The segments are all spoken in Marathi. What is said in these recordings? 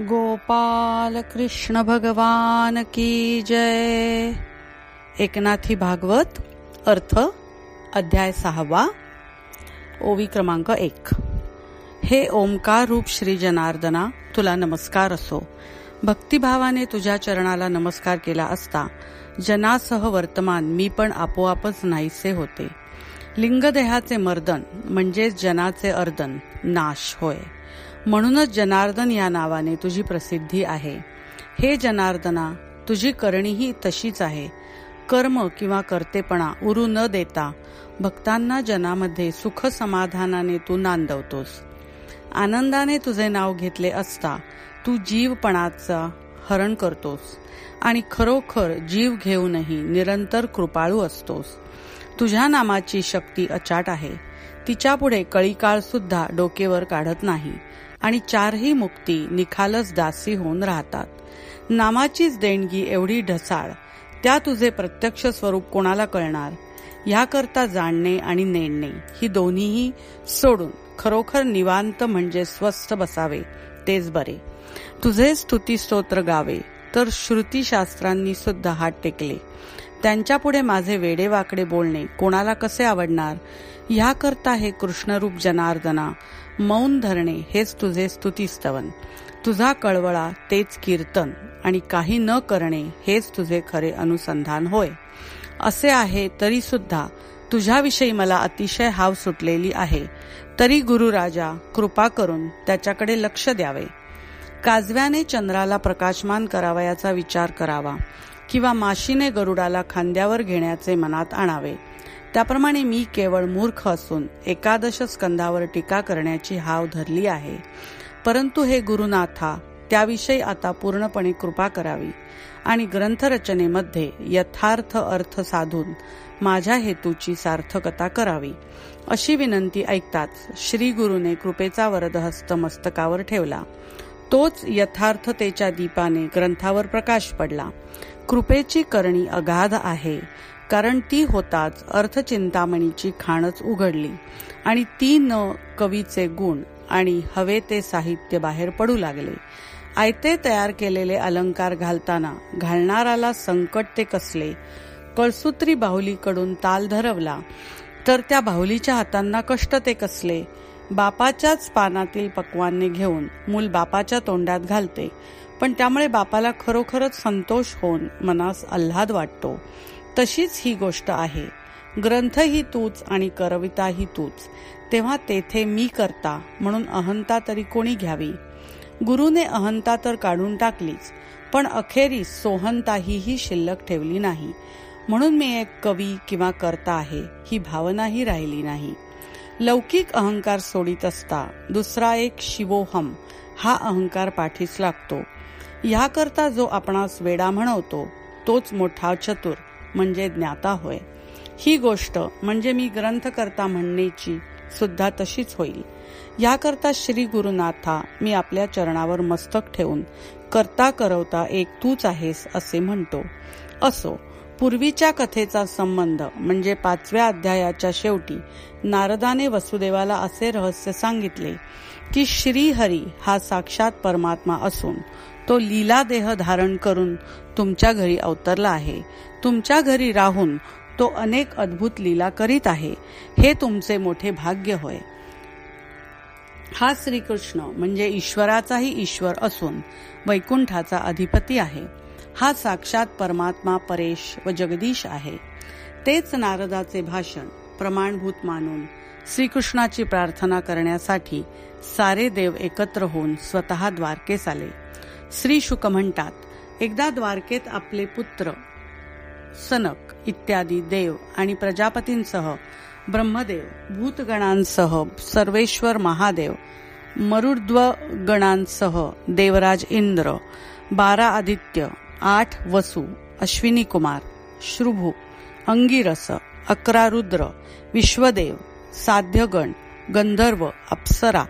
गोपाल कृष्ण भगवान की जय. एकनाथी भागवत अर्थ अध्याय सहावा ओवी क्रमांक एक. हे ओमकार रूप श्री जनार्दना तुला नमस्कार असो. भक्तिभावाने तुझ्या चरणाला नमस्कार केला असता जनासह वर्तमान मी पण आपोआपच नाहीसे होते. लिंगदेहाचे मर्दन म्हणजेच जनाचे अर्दन नाश होय. म्हणूनच जनार्दन या नावाने तुझी प्रसिद्धी आहे. हे जनार्दना तुझी करणीही तशीच आहे. कर्म किंवा कर्तेपणा उरू न देता भक्तांना जनामध्ये सुख समाधानाने तू नांदवतोस. आनंदाने तुझे नाव घेतले असता तू जीवपणाचा हरण करतोस आणि खरोखर जीव घेऊनही निरंतर कृपाळू असतोस. तुझ्या नामाची शक्ती अचाट आहे. तिच्यापुढे कळीकाळ सुद्धा डोकेवर काढत नाही. आणि चारही मुक्ती निखालस दासी होऊन राहतात. नामाचीच देणगी एवढी ढसाळ त्या तुझे प्रत्यक्ष स्वरूप कोणाला कळणार? याकरता जाणणे आणि नेणणे ही दोन्हीही सोडून खरोखर निवांत म्हणजे स्वस्थ बसावे तेच बरे. तुझे स्तुती स्तोत्र गावे तर श्रुतीशास्त्रांनी सुद्धा हात टेकले. त्यांच्यापुढे माझे वेडेवाकडे बोलणे कोणाला कसे आवडणार? ह्याकरता हे कृष्णरूप जनार्दना मौन धरणे हेच तुझे स्तुतीस्तवन. तुझा कळवळा तेच कीर्तन आणि काही न करणे हेच तुझे खरे अनुसंधान होय. असे आहे तरी सुद्धा तुझ्याविषयी मला अतिशय हाव सुटलेली आहे. तरी गुरुराजा कृपा करून त्याच्याकडे लक्ष द्यावे. काजव्याने चंद्राला प्रकाशमान करावयाचा विचार करावा किंवा माशीने गरुडाला खांद्यावर घेण्याचे मनात आणावे. त्याप्रमाणे मी केवळ मूर्ख असून एकादश स्कंदावर टीका करण्याची हाव धरली आहे. परंतु हे गुरुनाथा त्याविषयी आता पूर्णपणे कृपा करावी आणि ग्रंथरचनेमध्ये यथार्थ अर्थ साधून माझ्या हेतूची सार्थकता करावी अशी विनंती ऐकताच श्री गुरुने कृपेचा वरदहस्त मस्तकावर ठेवला. तोच यथार्थतेच्या दीपाने ग्रंथावर प्रकाश पडला. कृपेची करणी अगाध आहे. कारण ती होताच अर्थचिंतामणीची खाणच उघडली. आणि ती न कवीचे गुण आणि हवे ते साहित्य बाहेर पडू लागले. आयते तयार केलेले अलंकार घालताना घालणाराला संकट ते कसले? कळसूत्री बाहुलीकडून ताल धरवला तर त्या बाहुलीच्या हातांना कष्ट ते कसले? बापाच्याच पानातील पक्वाने घेऊन मूल बापाच्या तोंडात घालते पण त्यामुळे बापाला खरोखरच संतोष होऊन मनास आल्हाद वाटतो. तशीच ही गोष्ट आहे. ग्रंथ ही तूच आणि करविता ही तूच. तेव्हा तेथे मी करता म्हणून अहंता तरी कोणी घ्यावी? गुरुने अहंता तर काढून टाकलीच पण अखेरीस सोहंताही ही शिल्लक ठेवली नाही. म्हणून मी एक कवी किंवा करता आहे ही भावनाही राहिली नाही. लौकिक अहंकार सोडित असता दुसरा एक शिवोहम हा अहंकार पाठीस लागतो. ह्याकरता जो आपणास वेडा म्हणवतो तोच मोठा चतुर. म्हणजे ज्ञाता होय. ही गोष्ट म्हणजे मी ग्रंथकर्ता म्हणण्याची सुद्धा तशीच होईल. याकरता श्री गुरुनाथा मी आपल्या चरणावर मस्तक ठेवून करता करवता एक तूच आहेस असे म्हणतो. असो पूर्वीच्या कथेचा संबंध म्हणजे पाचव्या अध्यायाच्या शेवटी नारदाने वसुदेवाला असे रहस्य सांगितले की श्रीहरी हा साक्षात परमात्मा असून तो लीला देह धारण करून तुमच्या घरी अवतरला आहे. तुमच्या घरी राहून तो अनेक अद्भुत लीला करीत आहे. हे तुमचे मोठे भाग्य होय. हा श्रीकृष्ण म्हणजे ईश्वराचाही ईश्वर असून वैकुंठाचा अधिपती आहे. हा साक्षात परमात्मा परेश व जगदीश आहे. तेच नारदाचे भाषण प्रमाणभूत मानून श्रीकृष्णाची प्रार्थना करण्यासाठी सारे देव एकत्र होऊन स्वतः द्वारकेस आले. श्री शुक म्हणतात एकदा द्वारकेत आपले पुत्र सनक इत्यादी देव आणि प्रजापतींसह ब्रह्मदेव भूतगणांसह सर्वेश्वर महादेव मरुद्व गणांसह देवराज इंद्र बारा आदित्य आठ वसु अश्विनी कुमार श्रुभू अंगिरस अकरा रुद्र विश्वदेव साध्यगण गंधर्व अप्सरा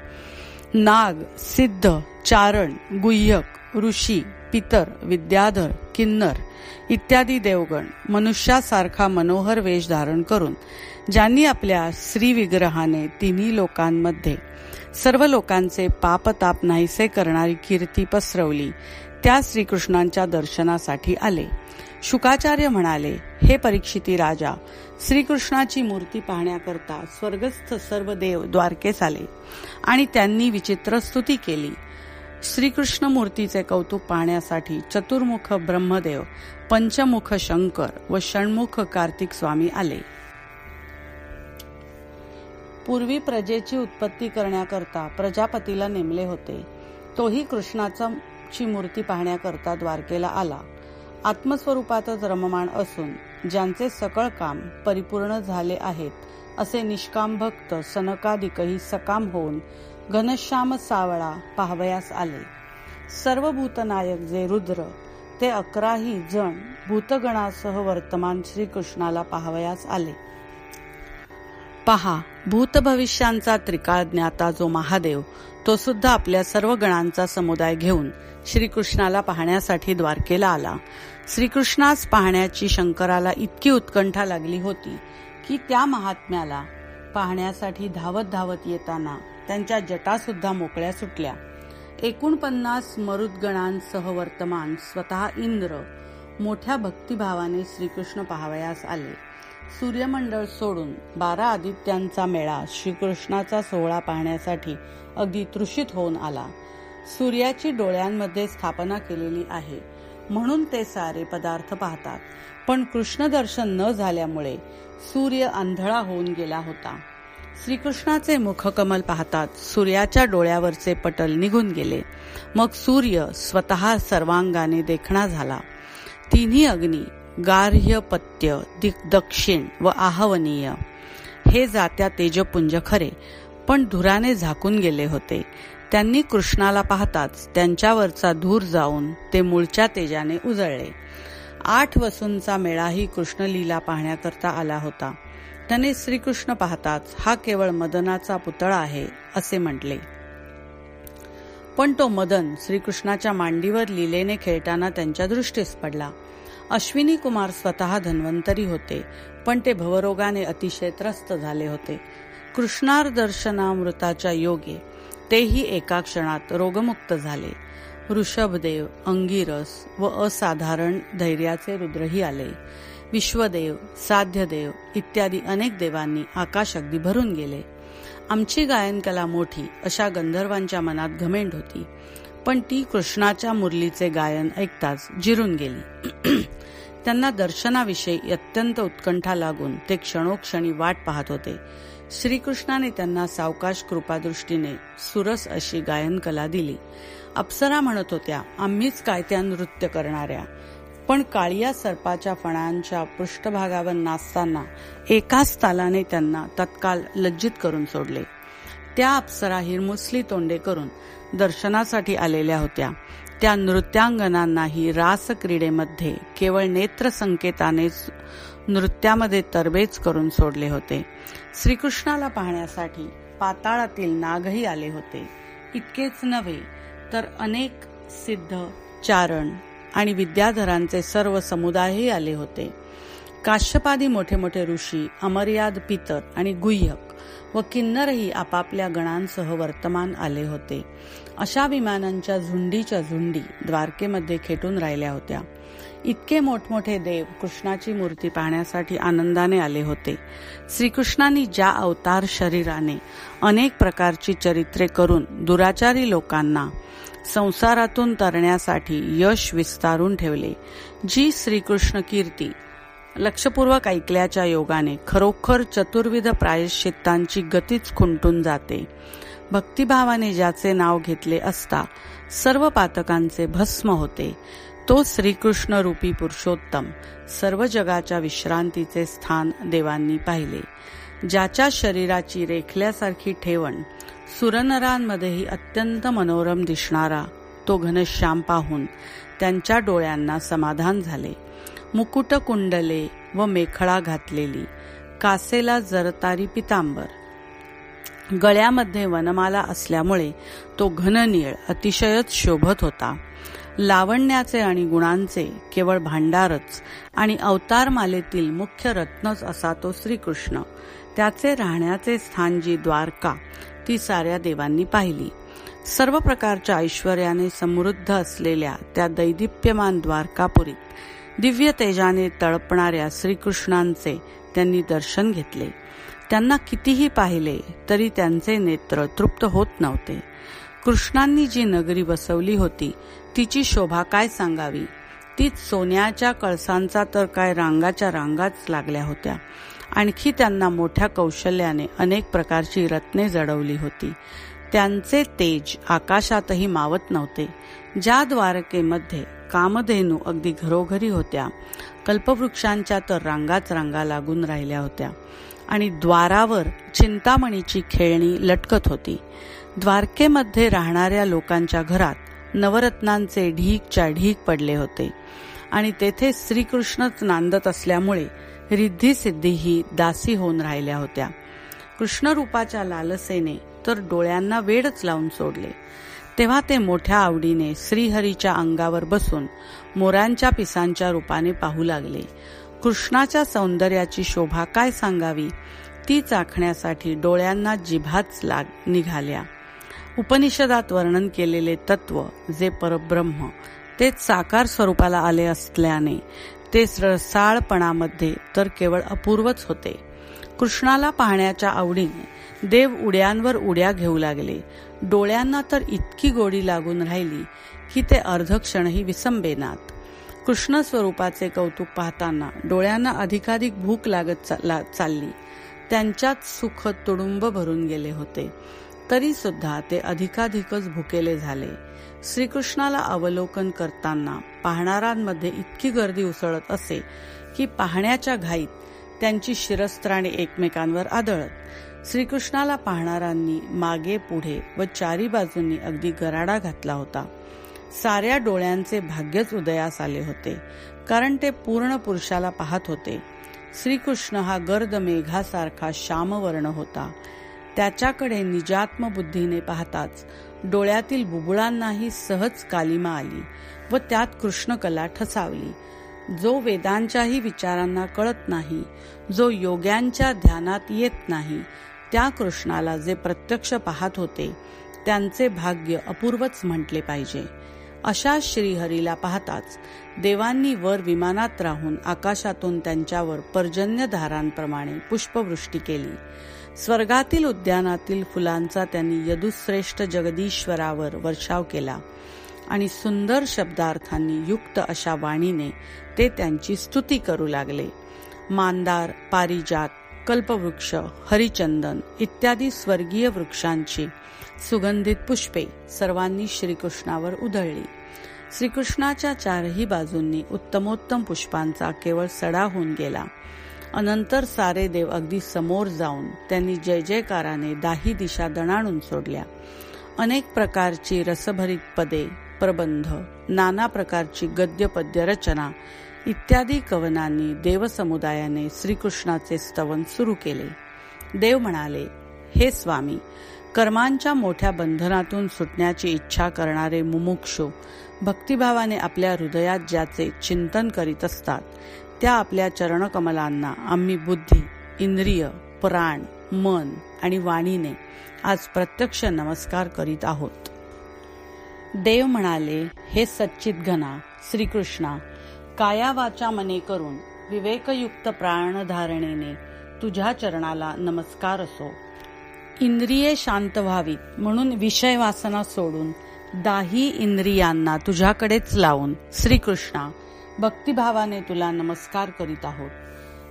नाग सिद्ध चारण गुह्यक ऋषी पितर विद्याधर किन्नर इत्यादी देवगण मनुष्यासारखा मनोहर वेश धारण करून ज्यांनी आपल्या श्री विग्रहाने तिन्ही लोकांमध्ये सर्व लोकांचे पापताप नाहीसे करणारी कीर्ती पसरवली त्या श्रीकृष्णांच्या दर्शनासाठी आले. शुकाचार्य म्हणाले हे परीक्षिती राजा श्रीकृष्णाची मूर्ती पाहण्याकरता स्वर्गस्थ सर्व देव द्वारकेस आले आणि त्यांनी विचित्र स्तुती केली. श्रीकृष्ण मूर्तीचे कौतुक पाहण्यासाठी चतुर्मुख ब्रह्मदेव पंचमुख शंकर व षण्मुख कार्तिक स्वामी आले. पूर्वी प्रजेची उत्पत्ती करण्याकरता प्रजापतीला नेमले होते. तोही कृष्णाचा ची मूर्ती पाहण्याकरता द्वारकेला आला. आत्मस्वरूपातच रममाण असून ज्यांचे सकळ काम परिपूर्ण झाले आहेत असे निष्काम भक्त सनकादिकही सकाम होऊन घनश्याम सावळा पाहवयास आले. सर्व भूतनायक जे रुद्र ते अकराही जण भूतगणासह वर्तमान श्रीकृष्णाला पाहवयास आले. पहा भूत भविष्यांचा त्रिकाळ ज्ञाता जो महादेव तो सुद्धा आपल्या सर्व गणांचा समुदाय घेऊन श्रीकृष्णाला पाहण्यासाठी द्वारकेला आला. श्रीकृष्णास पाहण्याची शंकराला इतकी उत्कंठा लागली होती की त्या महात्म्याला पाहण्यासाठी धावत धावत येताना त्यांच्या जटा सुद्धा मोकळ्या सुटल्या. एकोणपन्नास मरुदगणांसह वर्तमान स्वतः इंद्र मोठ्या भक्तिभावाने श्रीकृष्ण पाहावयास आले. सूर्यमंडळ सोडून बारा आदित्यांचा मेळा श्रीकृष्णाचा सोहळा पाहण्यासाठी अगदी तृषित होऊन आला. सूर्याची डोळ्यांमध्ये स्थापना केलेली आहे. म्हणून ते सारे पदार्थ पाहतात. पण कृष्ण दर्शन न झाल्यामुळे सूर्य आंधळा होऊन गेला होता. श्रीकृष्णाचे मुखकमल पाहतात. सूर्याच्या डोळ्यावरचे पटल निघून गेले. मग सूर्य स्वतः सर्वांगाने देखणा झाला. तिन्ही अग्नी गार्ह्यपत्य दक्षिण व आहवनीय. हे जात्या तेजपुंज खरे पण धुराने झाकून गेले होते. त्यांनी कृष्णाला पाहताच त्यांच्यावरचा धूर जाऊन ते मूळच्या तेजाने उजळले. आठ वसूंचा मेळाही कृष्णलीला पाहण्याकरता आला होता. त्याने श्रीकृष्ण पाहताच हा केवळ मदनाचा पुतळा आहे असे म्हटले. पण तो मदन श्रीकृष्णाच्या मांडीवर लिलेने खेळताना त्यांच्या दृष्टीस पडला. अश्विनी कुमार स्वतः धन्वंतरी होते पण ते भवरोगाने अतिशय त्रस्त झाले होते. कृष्णार दर्शनामृताच्या योगे तेही एका क्षणात रोगमुक्त झाले. ऋषभदेव अंगिरस व असाधारण धैर्याचे रुद्रही आले. विश्वदेव साध्यदेव इत्यादी अनेक देवांनी आकाश अगदी भरून गेले. आमची गायनकला मोठी अशा गंधर्वांच्या मनात घमेंड होती. पण ती कृष्णाच्या मुरलीचे गायन ऐकताच जिरून गेली. त्यांना दर्शनाविषयी अत्यंत उत्कंठा लागून ते क्षणोक्षणी वाट पाहत होते. श्रीकृष्णाने त्यांना सावकाश कृपादृष्टीने सुरस अशी गायनकला दिली. अप्सरा म्हणत होत्या आम्हीच काय त्या नृत्य करणाऱ्या. पण काळिया सर्पाच्या फणांच्या पृष्ठभागावर नाचताना एकाच तालाने त्यांना तत्काल लज्जित करून सोडले. त्या अप्सरा हिरमुसली तोंडे करून दर्शनासाठी आलेल्या होत्या. त्या नृत्यांगनांनाही रास क्रीडेमध्ये केवळ नेत्रसंकेतानेच नृत्यामध्ये तरबेज करून सोडले होते. श्रीकृष्णाला पाहण्यासाठी पाताळातील नागही आले होते. इतकेच नव्हे तर अनेक सिद्ध चारण आणि विद्याधरांचे सर्व समुदायही आले होते. काश्यपादी मोठे मोठे ऋषी अमर्याद पितर आणि गुह्यक व किन्नरही आपापल्या गणांसह वर्तमान आले होते. अशा विमानांच्या झुंडीच्या झुंडी द्वारकेमध्ये खेटून राहिल्या होत्या. इतके मोठमोठे देव कृष्णाची मूर्ती पाहण्यासाठी आनंदाने आले होते. श्रीकृष्णांनी ज्या अवतार शरीराने अनेक प्रकारची चरित्रे करून दुराचारी लोकांना संसारातून तरण्यासाठी यश विस्तारून ठेवले जी श्रीकृष्ण कीर्ती लक्षपूर्वक ऐकल्याच्या योगाने खरोखर चतुर्विध प्रायश्चित्तांची गतीच खुंटून जाते. भक्तिभावाने ज्याचे नाव घेतले असता सर्व पातकांचे भस्म होते. तो श्रीकृष्ण रूपी पुरुषोत्तम सर्व जगाच्या विश्रांतीचे स्थान देवांनी पाहिले. ज्याच्या शरीराची रेखल्यासारखी ठेवण सुरनरांमध्येही अत्यंत मनोरम दिसणारा तो घनश्याम पाहून त्यांच्या डोळ्यांना समाधान झाले. मुकुट कुंडले व मेखळा घातलेली कासेला जरतारी पितांबर. गळ्यामध्ये वनमाला असल्यामुळे तो घननीळ अतिशयच शोभत होता. लावण्याचे आणि गुणांचे केवळ भांडारच आणि अवतारमालेतील मुख्य रत्नच असा तो श्रीकृष्ण. त्याचे राहण्याचे स्थान जी द्वारका ती साऱ्या देवांनी पाहिली. सर्व प्रकारच्या ऐश्वर्याने समृद्ध असलेल्या त्या दैदिप्यमान द्वारकापुरीत दिव्य तेजाने तळपणाऱ्या श्रीकृष्णांचे त्यांनी दर्शन घेतले. त्यांना कितीही पाहिले तरी त्यांचे नेत्र तृप्त होत नव्हते. कृष्णांनी जी नगरी बसवली होती तिची शोभा काय सांगावी? तीच सोन्याच्या कळसांचा तर काय रांगाच्या रांगाच लागल्या होत्या. आणखी त्यांना मोठ्या कौशल्याने अनेक प्रकारची रत्ने जडवली होती. त्यांचे तेज आकाशातही मावत नव्हते. ज्या द्वारकेमध्ये कामधेनू अगदी घरोघरी होत्या कल्पवृक्षांच्या तर रांगाच रांगा लागून राहिल्या होत्या आणि द्वारावर चिंतामणीची खेळणी लटकत होती. द्वारकेमध्ये राहणाऱ्या लोकांच्या घरात नवरत्नांचे ढीकच्या ढीक पडले होते. आणि तेथे श्रीकृष्णच नांदत असल्यामुळे रिद्धी सिद्धीही दासी होऊन राहिल्या होत्या. कृष्णरूपाच्या लालसेने तर डोळ्यांना वेडच लावून सोडले. तेव्हा ते मोठ्या आवडीने श्रीहरीच्या अंगावर बसून मोरांच्या पिसांच्या रूपाने पाहू लागले. कृष्णाच्या सौंदर्याची शोभा काय सांगावी? ती चाखण्यासाठी डोळ्यांना जिभाच लाग निघाल्या. उपनिषदात वर्णन केलेले तत्व जे परब्रह्म ते साकार स्वरूपाला आले असल्याने ते रसाळपणामध्ये तर केवळ अपूर्वच होते. कृष्णाला पाहण्याच्या आवडीने देव उड्यांवर उड्या घेऊ लागले. डोळ्यांना तर इतकी गोडी लागून राहिली की ते अर्धक्षणही विसंबेनात कृष्ण स्वरूपाचे कौतुक पाहताना डोळ्यांना अधिकाधिक भूक लागत चालली. त्यांच्यात सुख तुडुंब भरून गेले होते. तरी सुद्धा ते अधिकाधिकच भुकेले झाले. श्रीकृष्णाला अवलोकन करताना पाहणाऱ्यांमध्ये इतकी गर्दी उसळत असे की पाहण्याच्या घाईत त्यांची शिरस्त्राणे एकमेकांवर आदळत. श्रीकृष्णाला पाहणाऱ्यांनी मागे पुढे व चारी बाजूंनी अगदी गराडा घातला होता. साऱ्या डोळ्यांचे भाग्यच उदयास आले होते कारण ते पूर्ण पुरुषाला पाहत होते. श्रीकृष्ण हा गर्द मेघासारखा श्यामवर्ण होता. त्याच्याकडे निजात्म बुद्धीने पाहताच डोळ्यातील बुबुळांनाही सहज कालिमा आली व त्यात कृष्णकला ठसावली. जो वेदांच्याही विचारांना कळत नाही जो योग्यांच्या ध्यानात येत नाही त्या कृष्णाला जे प्रत्यक्ष पाहत होते त्यांचे भाग्य अपूर्वच म्हटले पाहिजे. अशा श्रीहरीला पाहताच देवांनी वर विमानात राहून आकाशातून त्यांच्यावर पर्जन्यधारांप्रमाणे पुष्पवृष्टी केली. स्वर्गातील उद्यानातील फुलांचा त्यांनी यदुश्रेष्ठ जगदीश्वरावर वर्षाव केला आणि सुंदर शब्दार्थांनी युक्त अशा वाणीने ते त्यांची स्तुती करू लागले. मांदार पारिजात कल्पवृक्ष हरिचंदन इत्यादी स्वर्गीय वृक्षांची सुगंधित पुष्पे सर्वांनी श्रीकृष्णावर उधळली. श्रीकृष्णाच्या चारही बाजूंनी उत्तमोत्तम पुष्पांचा केवळ सडा होऊन गेला. अनंतर सारे देव अगदी समोर जाऊन त्यांनी जय जयकाराने दाही दिशा दणाणून सोडल्या. अनेक प्रकारची रसभरीत पदे प्रबंध नाना प्रकारची गद्य पद्य रचना इत्यादी कवनांनी देवसमुदायाने श्रीकृष्णाचे स्तवन सुरू केले. देव म्हणाले हे स्वामी कर्मांच्या मोठ्या बंधनातून सुटण्याची इच्छा करणारे मुमुक्षु भक्तिभावाने आपल्या हृदयात ज्याचे चिंतन करीत असतात त्या आपल्या चरणकमलांना आम्ही बुद्धी इंद्रिय प्राण मन आणि वाणीने आज प्रत्यक्ष नमस्कार करीत आहोत. देव म्हणाले हे सच्चित घना श्रीकृष्णा कायावाचा मने करून विवेकयुक्त प्राणधारणेने तुझ्या चरणाला नमस्कार असो. इंद्रिये शांत व्हावीत म्हणून विषय वासना सोडून दाही इंद्रियांना तुझ्याकडेच लावून श्रीकृष्णा भक्तिभावाने तुला नमस्कार करीत आहोत.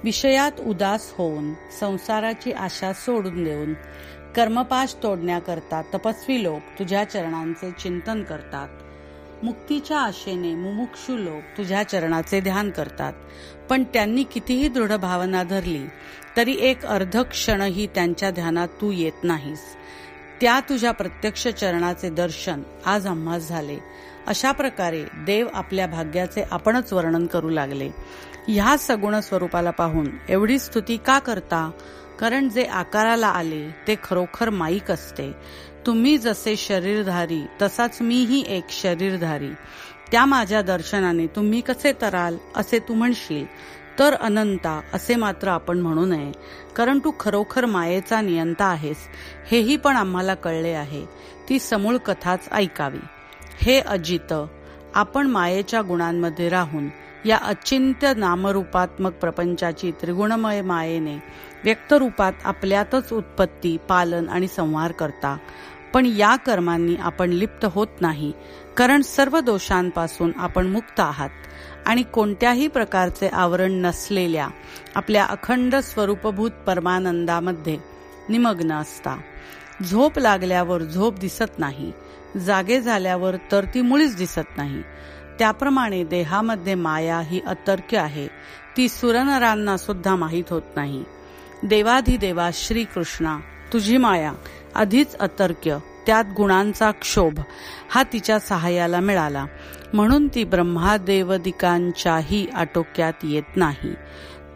विषयात उदास होऊन संसाराची आशा सोडून देऊन कर्मपाश तोडण्याकरता तपस्वी लोक तुझ्या चरणांचे चिंतन करतात. मुक्तीच्या आशेने मुमुक्षू लोक तुझ्या चरणाचे ध्यान करतात. पण त्यांनी कितीही दृढ भावना धरली तरी एक अर्ध क्षणही त्यांच्या ध्यानात तू येत नाहीस. त्या तुझ्या प्रत्यक्ष चरणाचे दर्शन आज आम्हास झाले. अशा प्रकारे देव आपल्या भाग्याचे आपणच वर्णन करू लागले. ह्या सगुण स्वरूपाला पाहून एवढी स्तुती का करता? कारण जे आकाराला आले ते खरोखर माईक असते. तुम्ही जसे शरीरधारी तसाच मीही एक शरीरधारी. त्या माझ्या दर्शनाने तुम्ही कसे तराल असे तू म्हणशील. तर अनंता असे मात्र आपण म्हणू नये. कारण तू खरोखर मायेचा नियंता आहेस हेही पण आम्हाला कळले आहे. ती समूळ कथाच ऐकावी. हे अजित आपण मायेच्या गुणांमध्ये राहून या अचिंत्य नामरूपात्मक प्रपंचाची त्रिगुणमय मायेने व्यक्तरूपात आपल्यातच उत्पत्ती पालन आणि संहार करता. पण या कर्मांनी आपण लिप्त होत नाही कारण सर्व दोषांपासून आपण मुक्त आहात आणि कोणत्याही प्रकारचे आवरण नसलेल्या आपल्या अखंड स्वरूपभूत परमानंदामध्ये निमग्न असता. झोप लागल्यावर झोप दिसत नाही जागे झाल्यावर तर ती मुळीच दिसत नाही. त्याप्रमाणे देहामध्ये माया ही अतर्क्य आहे. ती सुरनरांना सुद्धा माहीत होत नाही. देवाधिदेवा श्रीकृष्णा तुझी माया आधीच अतर्क्य त्यात गुणांचा क्षोभ हा तिच्या सहाय्याला मिळाला. म्हणून ती ब्रह्मादेवदिकांच्याही आटोक्यात येत नाही.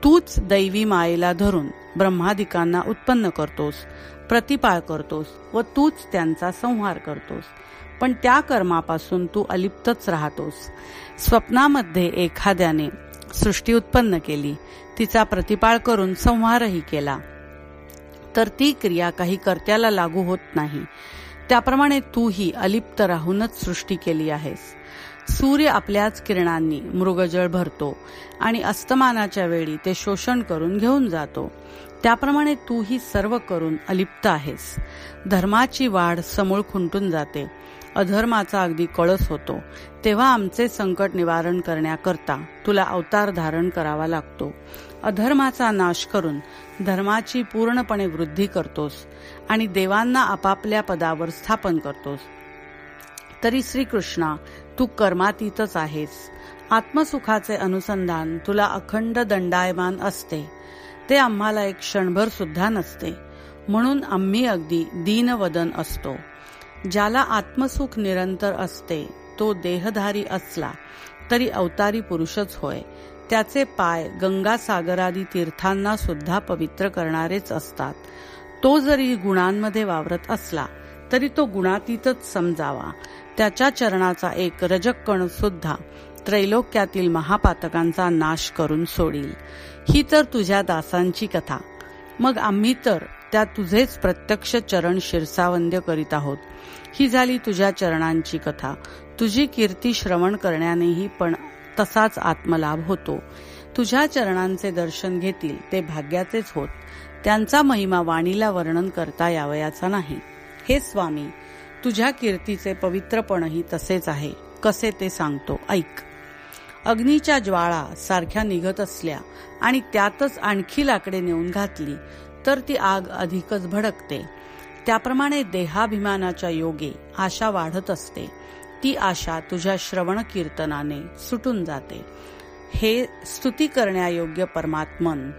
तूच दैवी मायेला धरून ब्रह्मादिकांना उत्पन्न करतोस प्रतिपाळ करतोस व तूच त्यांचा संहार करतोस. पण त्या कर्मापासून तू अलिप्तच राहतोस. स्वप्नामध्ये एखाद्याने सृष्टी उत्पन्न केली तिचा प्रतिपाळ करून संहारही केला. तर ती क्रिया काही कर्त्याला लागू होत नाही. त्याप्रमाणे तूही अलिप्त राहूनच सृष्टी केली आहेस. सूर्य आपल्याच किरणांनी मृगजळ भरतो आणि अस्तमानाच्या वेळी ते शोषण करून घेऊन जातो. त्याप्रमाणे तूही सर्व करून अलिप्त आहेस. धर्माची वाढ समूळ खुंटून जाते. अधर्माचा अगदी कळस होतो. तेव्हा आमचे संकट निवारण करण्याकरता तुला अवतार धारण करावा लागतो. अधर्माचा नाश करून धर्माची पूर्णपणे वृद्धी करतोस आणि देवांना आपापल्या पदावर स्थापन करतोस. तरी श्रीकृष्णा तू कर्मातीतच आहेस. आत्मसुखाचे अनुसंधान तुला अखंड दंडायमान असते. ते आम्हाला एक क्षणभर सुद्धा नसते. म्हणून आम्ही अगदी दीनवदन असतो. ज्याला आत्मसुख निरंतर असते तो देहधारी असला तरी अवतारी पुरुषच होय. त्याचे पाय गंगा सागरादी तीर्थांना सुद्धा पवित्र करणारेच असतात. तो जरी गुणांमध्ये वावरत असला तरी तो गुणातीतच समजावा. त्याच्या चरणाचा एक रजक कण सुद्धा त्रैलोक्यातील महापातकांचा नाश करून सोडील. ही तर तुझ्या दासांची कथा. मग आम्ही तर त्या तुझेच प्रत्यक्ष चरण शिरसावंद्य करीत आहोत. ही झाली तुझ्या चरणांची कथा. तुझी कीर्ती श्रवण करण्यानेही पण तसाच आत्मलाभ होतो. तुझ्या चरणांचे दर्शन घेतील ते भाग्याचेच होत. त्यांचा महिमा वाणीला वर्णन करता यावयाचा नाही. हे स्वामी तुझ्या कीर्तीचे पवित्रपणही तसेच आहे. कसे ते सांगतो? ऐक. अग्नीच्या ज्वाळा सारख्या निघत असल्या आणि त्यातच आणखी लाकडे नेऊन घातली तर ती आग अधिकच भडकते. त्याप्रमाणे देहाभिमानाच्या योगे आशा वाढत असते. ती आशा तुझ्या श्रवण कीर्तनाने सुटून जाते. हे स्तुती करण्यायोग्य परमात्मन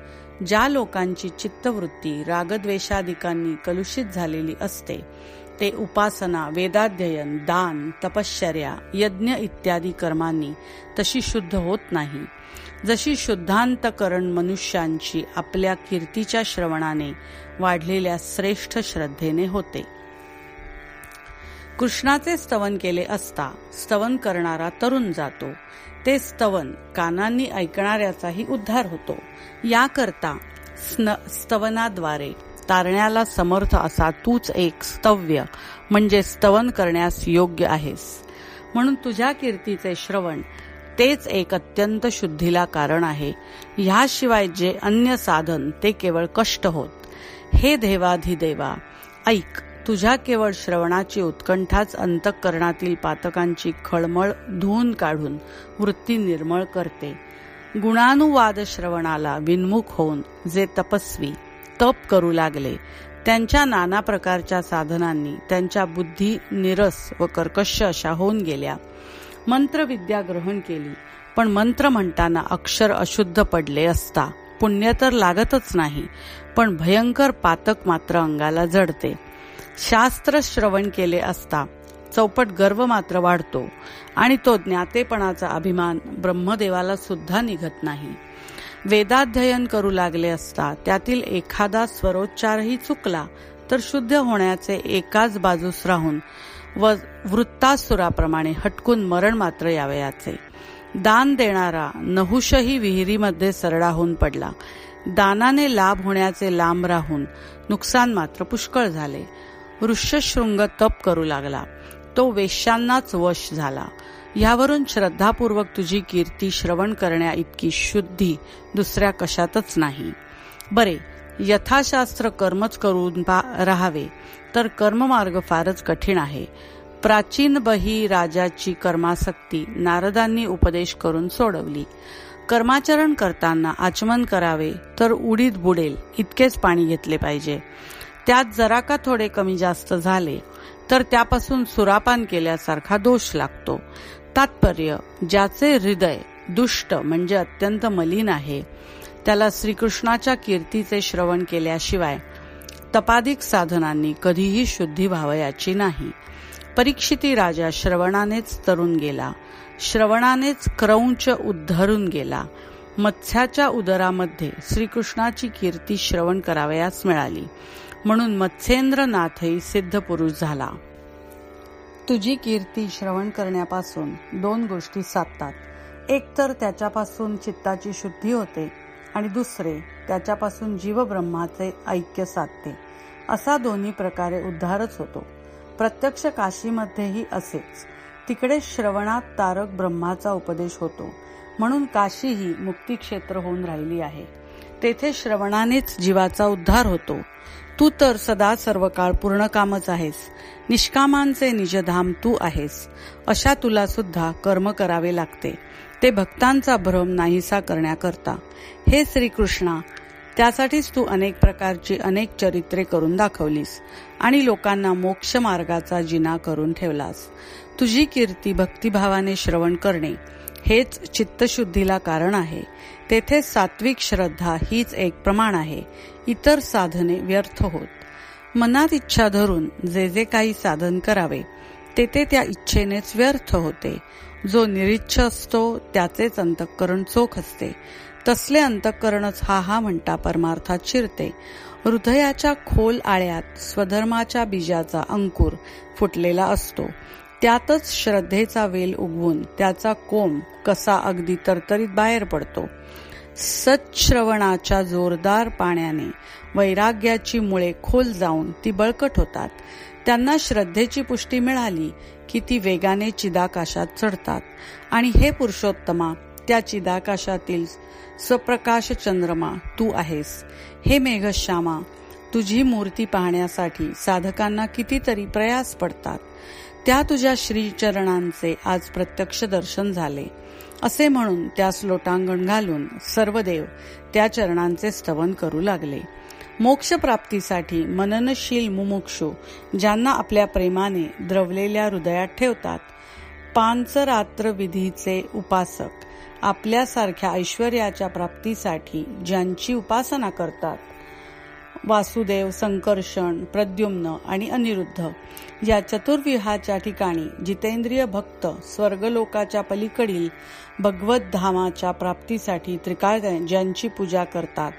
ज्या लोकांची चित्तवृत्ती रागद्वेषादिकांनी कलुषित झालेली असते ते उपासना वेदाध्ययन दान तपश्चर्या यज्ञ इत्यादी कर्मांनी तशी शुद्ध होत नाही. जशी शुद्धांतकरण मनुष्यांची आपल्या कीर्तीच्या श्रवणाने वाढलेल्या श्रेष्ठ श्रद्धेने होते. कृष्णाचे स्तवन केले असता स्तवन करणारा तरुण जातो. ते स्तवन कानांनी ऐकणाऱ्याचाही उद्धार होतो. याकरता स्न स्तवनाद्वारे तारण्याला समर्थ असा तूच एक स्तव्य म्हणजे स्तवन करण्यास योग्य आहेस. म्हणून तुझ्या कीर्तीचे श्रवण तेच एक अत्यंत शुद्धीला कारण आहे. ह्याशिवाय जे अन्य साधन ते केवळ कष्ट होत. हे देवाधिदेवा ऐक. तुझ्या केवळ श्रवणाची उत्कंठाच अंतःकरणातील पातकांची खळमळ धुवून काढून वृत्ती निर्मळ करते. गुणानुवाद श्रवणाला विन्मुख होऊन जे तपस्वी तप करू लागले. त्यांच्या नाना प्रकारच्या साधनांनी त्यांच्या बुद्धी निरस व कर्कश अशा होऊन गेल्या. मंत्रविद्या ग्रहण केली पण मंत्र म्हणताना अक्षर अशुद्ध पडले असता. पुण्य तर लागतच नाही पण भयंकर पातक मात्र अंगाला जडते. शास्त्र श्रवण केले असता चौपट गर्व मात्र वाढतो आणि तो ज्ञातेपणाचा अभिमान ब्रह्मदेवाला सुद्धा निघत नाही. वेदाध्ययन करू लागले असता त्यातील एखादा स्वरोच्चारही चुकला तर शुद्ध होण्याचे एकाच बाजूस राहून व वृत्तासुराप्रमाणे हटकून मरण मात्र यावयाचे दान देणारा नहुषही विहिरीमध्ये सरडा होऊन पडला. दानाने लाभ होण्याचे लांब राहून नुकसान मात्र पुष्कळ झाले. ऋष्यशृंग तप करू लागला. तो वेश्यांनाच वश झाला. यावरून श्रद्धापूर्वक तुझी कीर्ती श्रवण करण्या इतकी शुद्धी दुसऱ्या कशातच नाही. बरे यथाशास्त्र कर्मच करून राहावे. तर कर्ममार्ग फारच कठीण आहे. प्राचीन बही राजाची कर्मासक्ती नारदांनी उपदेश करून सोडवली. कर्माचरण करताना आचमन करावे तर उडीत बुडेल इतकेच पाणी घेतले पाहिजे. त्यात जरा का थोडे कमी जास्त झाले तर त्यापासून सुरापान केल्यासारखा दोष लागतो. तात्पर्य ज्याचे हृदय दुष्ट म्हणजे अत्यंत मलिन आहे त्याला श्रीकृष्णाच्या कीर्तीचे श्रवण केल्याशिवाय तपाधिक साधनांनी कधीही शुद्धी व्हावयाची नाही. परीक्षिती राजा श्रवणानेच तरुण गेला. श्रवणानेच क्रौंच उद्धरून गेला. मत्स्याच्या उदरामध्ये श्रीकृष्णाची कीर्ती श्रवण करावयास मिळाली. म्हणून मत्स्येंद्रनाथही सिद्ध पुरुष झाला. तुझी कीर्ती श्रवण करण्यापासून दोन गोष्टी साधतात. एक तर त्याच्यापासून चित्ताची शुद्धी होते आणि दुसरे त्याच्यापासून जीवब्रह्माचे ऐक्य साधते. असा दोन्ही प्रकारे उद्धारच होतो. प्रत्यक्ष काशीमध्येही असेच. तिकडे श्रवणात तारक ब्रह्माचा उपदेश होतो. म्हणून काशी ही मुक्तिक्षेत्र होऊन राहिली आहे. तेथे श्रवणानेच जीवाचा उद्धार होतो. तू तर सदा सर्व काळ पूर्ण कामच आहेस. निष्कामांचे निजधाम तू आहेस. अशा तुला सुद्धा कर्म करावे लागते. ते भक्तांचा भ्रम नाहीसा करण्याकरता. हे श्रीकृष्णा त्यासाठीच तू अनेक प्रकारची अनेक चरित्रे करून दाखवलीस आणि लोकांना मोक्ष मार्गाचा जिना करून ठेवलास. तुझी कीर्ती भक्तिभावाने श्रवण करणे हेच चित्तशुद्धीला कारण आहे. तेथे सात्विक श्रद्धा हीच एक प्रमाण आहे. इतर साधने व्यर्थ होत. मनात इच्छा धरून जे जे काही साधन करावे तेथे त्या इच्छेनेच व्यर्थ होते. जो निरिच्छ असतो त्याचेच अंतःकरण चोख असते. तसले अंतःकरणच हा हा म्हणता परमार्थात शिरते. हृदयाच्या खोल आळ्यात स्वधर्माच्या बीजाचा अंकुर फुटलेला असतो. त्यातच श्रद्धेचा वेल उगवून त्याचा कोंब कसा अगदी तरतरीत बाहेर पडतो. सच्छ्रवणाच्या जोरदार पाण्याने वैराग्याची मुळे खोल जाऊन ती बळकट होतात. त्यांना श्रद्धेची पुष्टी मिळाली की ती वेगाने चिदाकाशात चढतात. आणि हे पुरुषोत्तमा त्या चिदाकाशातील स्वप्रकाश चंद्रमा तू आहेस. हे मेघश्यामा तुझी मूर्ती पाहण्यासाठी साधकांना कितीतरी प्रयास पडतात. त्या तुझ्या श्रीचरणांचे आज प्रत्यक्ष दर्शन झाले. असे म्हणून त्यास लोटांगण घालून सर्व देव त्या चरणांचे स्तवन करू लागले. मोक्ष प्राप्तीसाठी मननशील मुमुक्षु ज्यांना आपल्या प्रेमाने द्रवलेल्या हृदयात ठेवतात पांचरात्र विधीचे उपासक आपल्यासारख्या ऐश्वर्याच्या प्राप्तीसाठी ज्यांची उपासना करतात. वासुदेव संकर्षण प्रद्युम्न आणि अनिरुद्ध या चतुर्विहाच्या ठिकाणी जितेंद्रिय भक्त स्वर्गलोकाच्या पलीकडील भगवत धामाच्या प्राप्तीसाठी त्रिकाळ ज्यांची पूजा करतात.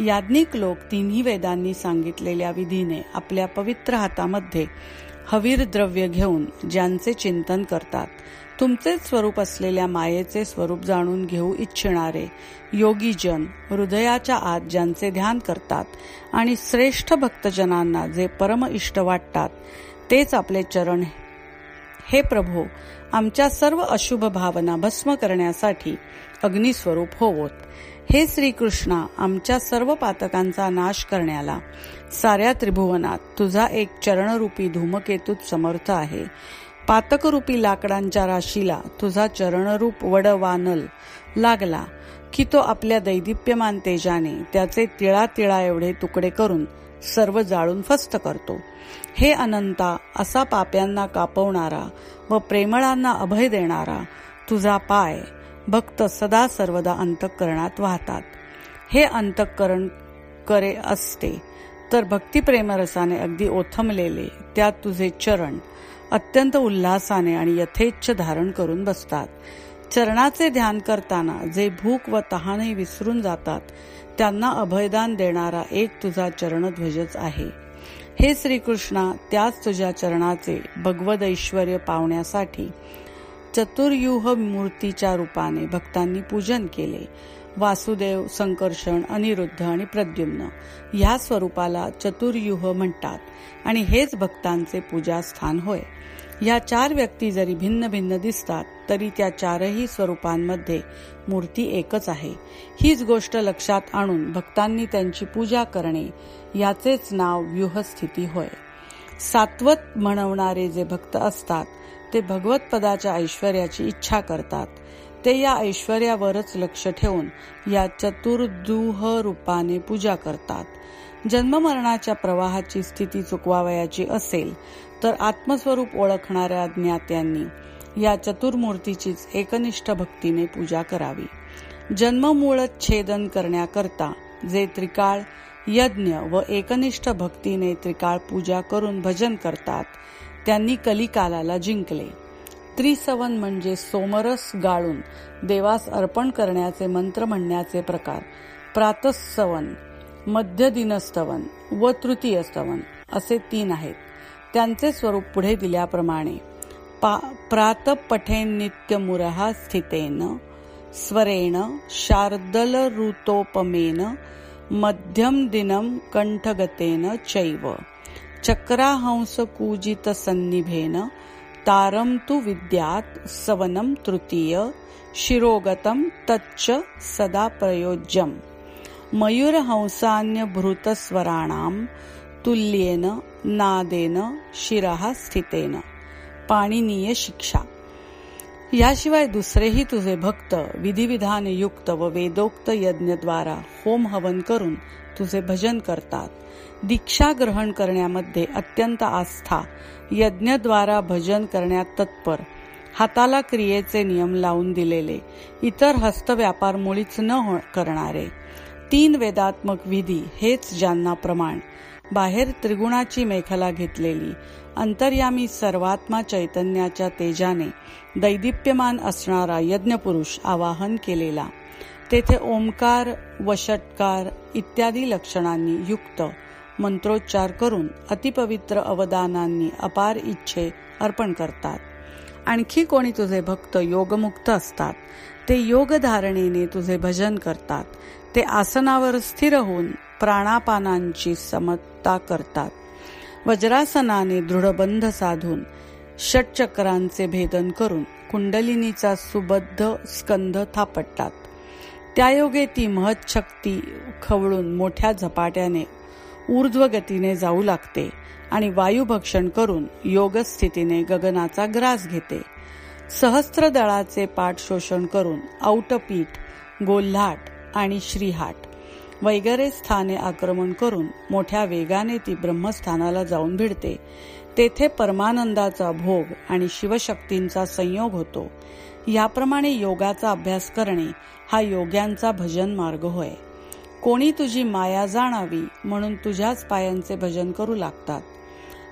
याज्ञिक लोक तिन्ही वेदांनी सांगितलेल्या विधीने आपल्या पवित्र हातामध्ये हवीर द्रव्य घेऊन ज्यांचे चिंतन करतात. तुमचेच स्वरूप असलेल्या मायेचे स्वरूप जाणून घेऊ इच्छिणारे योगीजन हृदयाच्या आत ज्यांचे ध्यान करतात आणि श्रेष्ठ भक्तजनांना जे परम इष्ट वाटतात तेच आपले चरण हे प्रभो आमच्या सर्व अशुभ भावना भस्म करण्यासाठी अग्निस्वरूप होवोत. हे श्रीकृष्णा आमच्या सर्व पातकांचा नाश करण्याला साऱ्या त्रिभुवनात तुझा एक चरणरूपी धूमकेतूत समर्थ आहे. पातकरूपी लाकडांच्या राशीला तुझा चरणरूप वडवानल लागला की तो आपल्या दैदिप्यमान तेजाने त्याचे तिळा तिळा एवढे तुकडे करून सर्व जाळून फस्त करतो. हे अनंता असा पाप्यांना कापवणारा व प्रेमळांना अभय देणारा तुझा पाय भक्त सदा सर्वदा अंतःकरणात वाहतात. हे अंतःकरण करे असते तर भक्तिप्रेमरसाने अगदी ओथमलेले त्यात तुझे चरण अत्यंत उल्हासाने आणि यथेच्छ धारण करून बसतात. चरणाचे ध्यान करताना जे भूक व तहाने विसरून जातात त्यांना अभयदान देणारा एक तुझा चरणध्वजच आहे. हे श्रीकृष्णा त्याच तुझ्या चरणाचे भगवद ऐश्वर पावण्यासाठी चतुर्युह मूर्तीच्या रूपाने भक्तांनी पूजन केले. वासुदेव संकर्षण अनिरुद्ध आणि प्रद्युम्न ह्या स्वरूपाला चतुर्युह म्हणतात आणि हेच भक्तांचे पूजास्थान होय. या चार व्यक्ती जरी भिन्न भिन्न दिसतात तरी त्या चारही स्वरूपांमध्ये मूर्ती एकच आहे. हीच गोष्ट लक्षात आणून भक्तांनी त्यांची पूजा करणे याचेच नाव व्यूहस्थिती होय. सात्वत म्हणवणारे जे भक्त असतात ते भगवत पदाच्या ऐश्वर्याची इच्छा करतात. ते या ऐश्वर्यावरच लक्ष ठेवून या चतुर्दुह रूपाने पूजा करतात. जन्ममरणाच्या प्रवाहाची स्थिती चुकवावयाची असेल तर आत्मस्वरूप ओळखणाऱ्या ज्ञात्यांनी या चतुर्मूर्तीचीच एकनिष्ठ भक्तीने पूजा करावी. जन्ममूळ छेदन करण्याकरता जे त्रिकाळ यज्ञ व एकनिष्ठ भक्तीने त्रिकाळ पूजा करून भजन करतात त्यांनी कलिकालाला जिंकले. त्रिसवन म्हणजे सोमरस गाळून देवास अर्पण करण्याचे मंत्र म्हणण्याचे प्रकार प्रातःसवन मध्य दिनस्तवन व तृतीय स्तवन असे तीन आहेत. त्यांचे स्वरूप पुढे दिल्याप्रमाणे प्रात पठेन नित्य मुरहा स्थितेन स्वरेण शार्दल ऋतोपमेन मध्यम दिनम कंठगतेन चैव चक्राहंस कूजित सन्निभेन तारम तु विद्यात सवनम तृतीय शिरोगतम तच्च सदा प्रयोज्यम। मयूरहंसान्यभृतस्वराणाम तुल्येन नादेन शिरहा स्थितेन. पाणिनीय शिक्षा. याशिवाय दुसरेही तुझे भक्त विधिविधान युक्त व वेदोक्त यज्ञद्वारा होम हवन करून तुझे भजन करतात. दीक्षा ग्रहण करण्यामध्ये अत्यंत आस्था यज्ञद्वारा भजन करण्यात तत्पर हाताला क्रियेचे नियम लावून दिलेले इतर हस्तव्यापार मुळीच न हो करणारे. तीन वेदात्मक विधी हेच ज्यांना प्रमाण. बाहेर त्रिगुणाची मेखला घेतलेली अंतर्यामी सर्वात्मा चैतन्याच्या तेजाने दैदिप्यमान असणारा यज्ञपुरुष आवाहन केलेला. तेथे ओंकार वषटकार इत्यादी लक्षणांनी युक्त मंत्रोच्चार करून अतिपवित्र अवदानांनी अपार इच्छे अर्पण करतात. आणखी कोणी तुझे भक्त योगमुक्त असतात ते योग धारणेने तुझे भजन करतात. ते आसनावर स्थिर होऊन प्राणापानांची समता करतात. वज्रासनाने दृढबंध साधून षटचक्रांचे भेदन करून कुंडलिनीचा सुबद्ध स्कंध थापटतात. त्यायोगे ती महच्छक्ती खवळून मोठ्या झपाट्याने ऊर्ध्वगतीने जाऊ लागते आणि वायुभक्षण करून योगस्थितीने गगनाचा ग्रास घेते. सहस्त्र दळाचे पाठ शोषण करून औटपीठ गोल्हाट आणि श्रीहाट. वगैरे स्थाने आक्रमण करून मोठ्या वेगाने ती ब्रह्मस्थानाला जाऊन भिडते. तेथे परमानंदाचा भोग आणि शिवशक्तींचा संयोग होतो. याप्रमाणे योगाचा अभ्यास करणे हा योग्यांचा भजन मार्ग होय. कोणी तुझी माया जाणावी म्हणून तुझ्याच पायांचे भजन करू लागतात.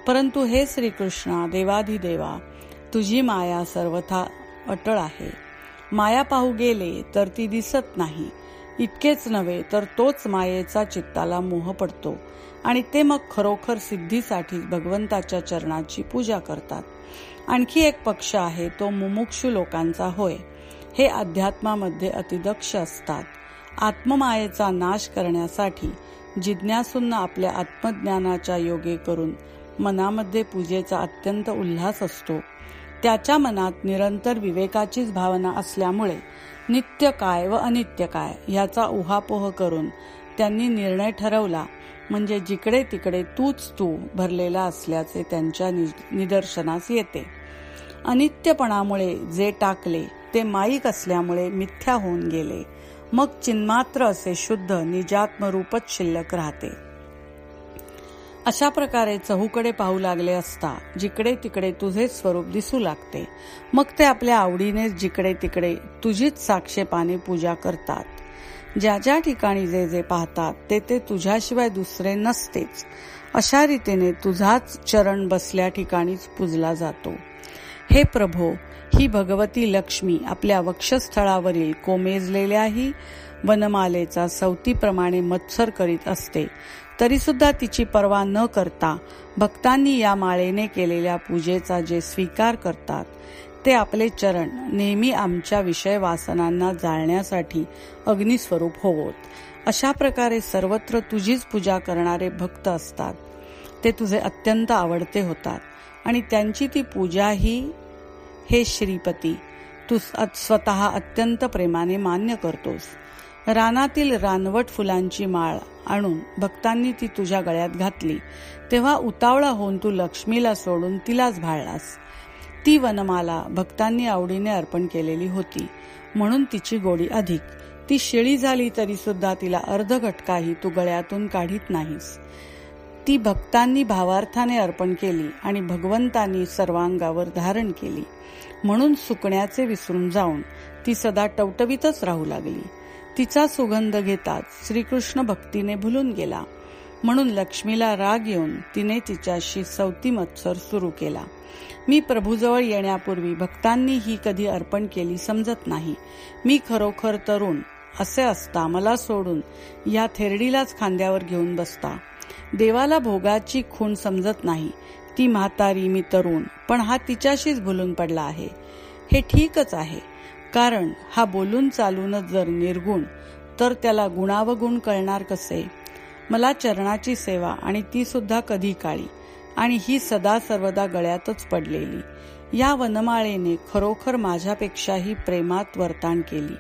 परंतु हे श्रीकृष्णा देवाधिदेवा तुझी माया सर्वथा अटळ आहे. माया पाहू गेले तर ती दिसत नाही. इतकेच नव्हे तर तोच मायेचा चित्ताला मोह पडतो. आणि ते मग खरोखर सिद्धीसाठी भगवंताच्या चरणाची पूजा करतात. आणखी एक पक्ष आहे तो मुमुक्षू लोकांचा होय. हे अध्यात्मामध्ये अतिदक्ष असतात. आत्ममायेचा नाश करण्यासाठी जिज्ञासूंना आपल्या आत्मज्ञानाच्या योगे करून मनामध्ये पूजेचा अत्यंत उल्हास असतो. त्याच्या मनात निरंतर विवेकाचीच भावना असल्यामुळे नित्य काय व अनित्य काय याचा उहापोह करून त्यांनी निर्णय ठरवला म्हणजे जिकडे तिकडे तूच तू भरलेला असल्याचे त्यांच्या निदर्शनास येते. अनित्यपणामुळे जे टाकले ते माईक असल्यामुळे मिथ्या होऊन गेले. मग चिन्मात्र असे शुद्ध निजात्मरूपच शिल्लक राहते. अशा प्रकारे चहूकडे पाहू लागले असता जिकडे तिकडे तुझेच स्वरूप दिसू लागते. मग ते आपल्या आवडीने जिकडे तिकडे तुझीच साक्षेपाने पूजा करतात. ज्या ज्या ठिकाणी जे जे पाहतात ते ते तुझ्याशिवाय दुसरे नसतेच. अशा रीतीने तुझाच चरण बसल्या ठिकाणीच पूजला जातो. हे प्रभो ही भगवती लक्ष्मी आपल्या वक्षस्थळावरील कोमेजलेल्याही वनमालेचा सवतीप्रमाणे मत्सर करीत असते. तरी सुद्धा तिची पर्वा न करता भक्तांनी या माळेने केलेल्या पूजेचा जे स्वीकार करतात ते आपले चरण नेहमी आमच्या विषय वासनांना जाळण्यासाठी अग्निस्वरूप होवोत. अशा प्रकारे सर्वत्र तुझीच पूजा करणारे भक्त असतात. ते तुझे अत्यंत आवडते होतात. आणि त्यांची ती पूजा ही हे श्रीपती तू स्वतः अत्यंत प्रेमाने मान्य करतोस. रानातील रानवट फुलांची माळ आणून भक्तांनी ती तुझ्या गळ्यात घातली. तेव्हा उतावळा होऊन तू लक्ष्मीला सोडून तिलाच भाळलास. ती वनमाला भक्तांनी आवडीने अर्पण केलेली होती. म्हणून तिची गोडी अधिक. ती शेळी झाली तरी सुद्धा तिला अर्ध घटकाही तू गळ्यातून काढीत नाहीस. ती भक्तांनी भावार्थाने अर्पण केली आणि भगवंतांनी सर्वांगावर धारण केली. म्हणून सुकण्याचे विसरून जाऊन ती सदा टवटवीतच राहू लागली. तिचा सुगंध घेताच श्रीकृष्ण भक्तीने भुलून गेला. म्हणून लक्ष्मीला राग येऊन तिने तिच्याशी सवती मत्सर सुरू केला. मी प्रभूजवळ येण्यापूर्वी भक्तांनी ही कधी अर्पण केली समजत नाही. मी खरोखर तरुण असे असता मला सोडून या थेरडीलाच खांद्यावर घेऊन बसता. देवाला भोगाची खूण समजत नाही. ती म्हातारी मी तरुण पण हा तिच्याशीच भुलून पडला आहे. हे ठीकच आहे. कारण हा बोलून चालूनच जर निर्गुण तर त्याला गुणावगुण कळणार कसे? मला चरणाची सेवा आणि ती सुद्धा कधी काळी. आणि ही सदा सर्वदा गळ्यातच पडलेली. या वनमाळेने खरोखर माझ्यापेक्षाही प्रेमात वर्तान केली.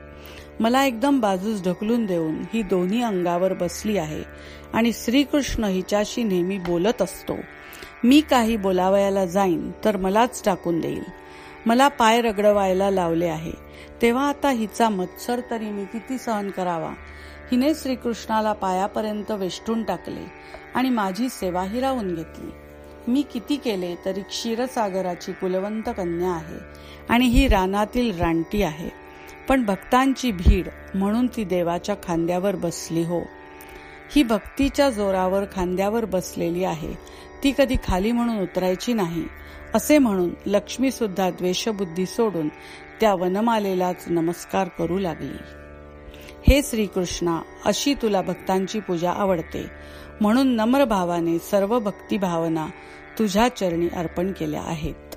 मला एकदम बाजूस ढकलून देऊन ही दोन्ही अंगावर बसली आहे आणि श्रीकृष्ण हिच्याशी नेहमी बोलत असतो. मी काही बोलावयाला जाईन तर मलाच टाकून देईल. मला पाय रगडवायला लावले आहे. तेव्हा आता हिचा मत्सर तरी मी किती सहन करावा. हिने श्रीकृष्णाला पायापर्यंत वेष्टून टाकले आणि माझी सेवा हिरावून घेतली. मी किती केले तरी क्षीरसागराची कुलवंत कन्या आहे आणि ही रानातील रानटी आहे. पण भक्तांची भीड म्हणून ती देवाच्या खांद्यावर बसली हो. ही भक्तीच्या जोरावर खांद्यावर बसलेली आहे. ती कधी खाली म्हणून उतरायची नाही. असे म्हणून लक्ष्मी सुद्धा द्वेषबुद्धी सोडून त्या वनमालेलाच नमस्कार करू लागली. हे श्रीकृष्णा अशी तुला भक्तांची पूजा आवडते. म्हणून नम्र भावाने सर्व भक्ती भावना तुझ्या चरणी अर्पण केल्या आहेत.